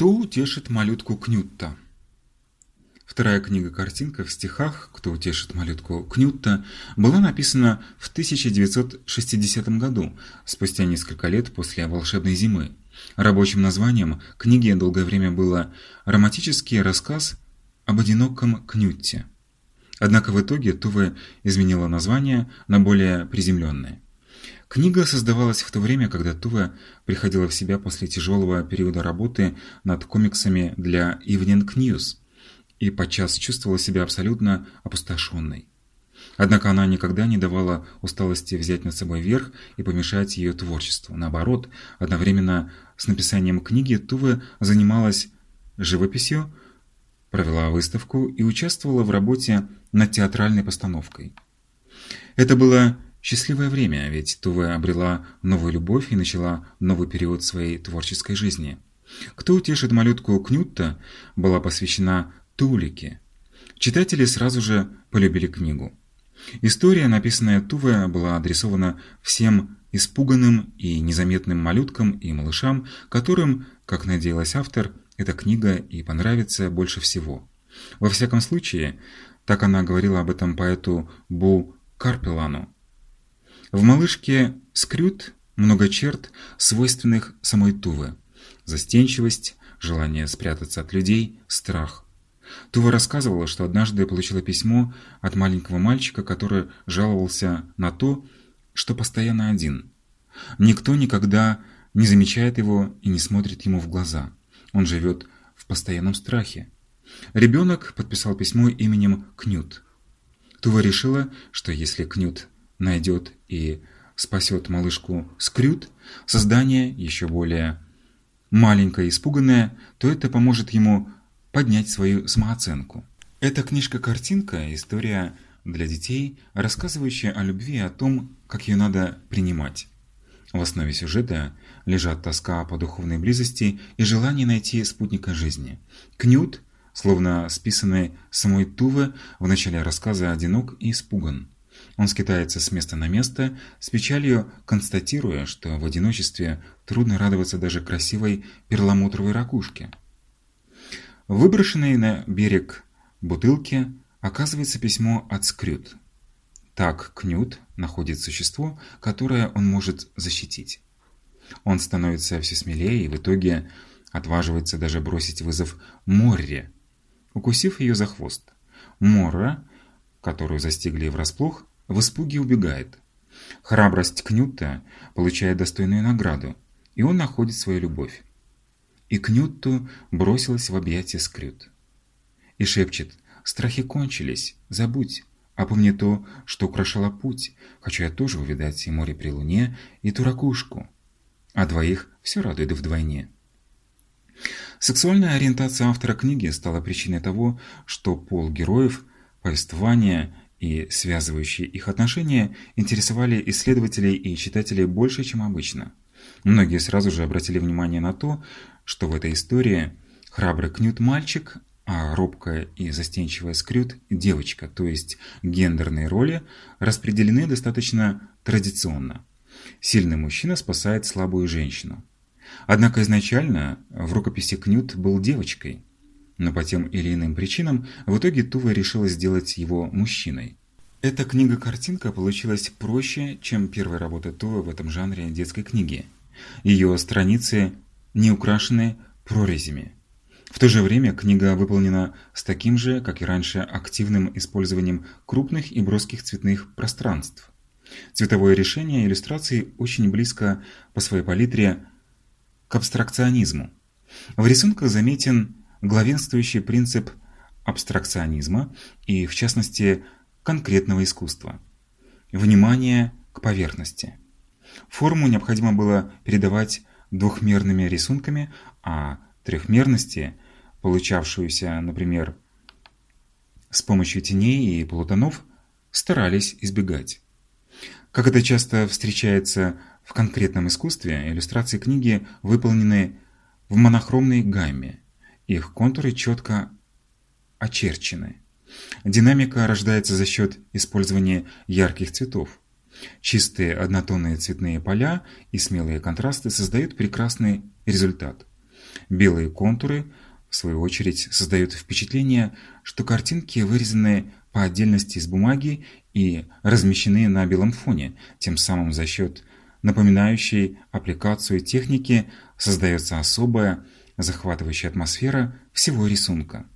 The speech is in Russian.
Кто утешит малютку Кнютта? Вторая книга-картинка в стихах «Кто утешит малютку Кнютта» была написана в 1960 году, спустя несколько лет после «Волшебной зимы». Рабочим названием книги долгое время было «Романтический рассказ об одиноком Кнютте». Однако в итоге Туве изменила название на более приземленное. Книга создавалась в то время, когда Тува приходила в себя после тяжелого периода работы над комиксами для Evening News и подчас чувствовала себя абсолютно опустошенной. Однако она никогда не давала усталости взять над собой верх и помешать ее творчеству. Наоборот, одновременно с написанием книги Тува занималась живописью, провела выставку и участвовала в работе над театральной постановкой. Это было Счастливое время, ведь Туве обрела новую любовь и начала новый период своей творческой жизни. «Кто утешит малютку Кнютта» была посвящена Тулике. Читатели сразу же полюбили книгу. История, написанная Туве, была адресована всем испуганным и незаметным малюткам и малышам, которым, как надеялась автор, эта книга и понравится больше всего. Во всяком случае, так она говорила об этом поэту Бу Карпелану. В малышке Скрют много черт, свойственных самой Туве. Застенчивость, желание спрятаться от людей, страх. Тува рассказывала, что однажды получила письмо от маленького мальчика, который жаловался на то, что постоянно один. Никто никогда не замечает его и не смотрит ему в глаза. Он живет в постоянном страхе. Ребенок подписал письмо именем Кнют. Тува решила, что если Кнют найдет и спасет малышку Скрют, создание еще более маленькое и испуганное, то это поможет ему поднять свою самооценку. Эта книжка-картинка – история для детей, рассказывающая о любви и о том, как ее надо принимать. В основе сюжета лежат тоска по духовной близости и желание найти спутника жизни. Кнют, словно списанный самой Туве, в начале рассказа одинок и испуган. Он скитается с места на место, с печалью констатируя, что в одиночестве трудно радоваться даже красивой перламутровой ракушке. Выброшенной на берег бутылки оказывается письмо от Скрют. Так Кнют находит существо, которое он может защитить. Он становится все смелее и в итоге отваживается даже бросить вызов Морре, укусив ее за хвост. Морра, которую застигли врасплох, в испуге убегает. Храбрость Кнюта получает достойную награду, и он находит свою любовь. И Кнютту бросилась в объятия Скрют. И шепчет «Страхи кончились, забудь, а помни то, что украшало путь, хочу я тоже увидать и море при луне, и ту ракушку». А двоих все радует вдвойне. Сексуальная ориентация автора книги стала причиной того, что пол героев, повествования и связывающие их отношения интересовали исследователей и читателей больше, чем обычно. Многие сразу же обратили внимание на то, что в этой истории храбрый Кнют – мальчик, а робкая и застенчивая Скрют – девочка, то есть гендерные роли распределены достаточно традиционно. Сильный мужчина спасает слабую женщину. Однако изначально в рукописи Кнют был девочкой – но по тем или иным причинам в итоге Тува решила сделать его мужчиной. Эта книга-картинка получилась проще, чем первая работа Тувы в этом жанре детской книги. Ее страницы не украшены прорезями. В то же время книга выполнена с таким же, как и раньше, активным использованием крупных и броских цветных пространств. Цветовое решение иллюстрации очень близко по своей палитре к абстракционизму. В рисунках заметен главенствующий принцип абстракционизма и, в частности, конкретного искусства. Внимание к поверхности. Форму необходимо было передавать двухмерными рисунками, а трехмерности, получавшуюся, например, с помощью теней и полутонов, старались избегать. Как это часто встречается в конкретном искусстве, иллюстрации книги выполнены в монохромной гамме, их контуры четко очерчены. Динамика рождается за счет использования ярких цветов. Чистые однотонные цветные поля и смелые контрасты создают прекрасный результат. Белые контуры, в свою очередь, создают впечатление, что картинки вырезаны по отдельности из бумаги и размещены на белом фоне, тем самым за счет напоминающей аппликацию техники создается особая захватывающая атмосфера всего рисунка.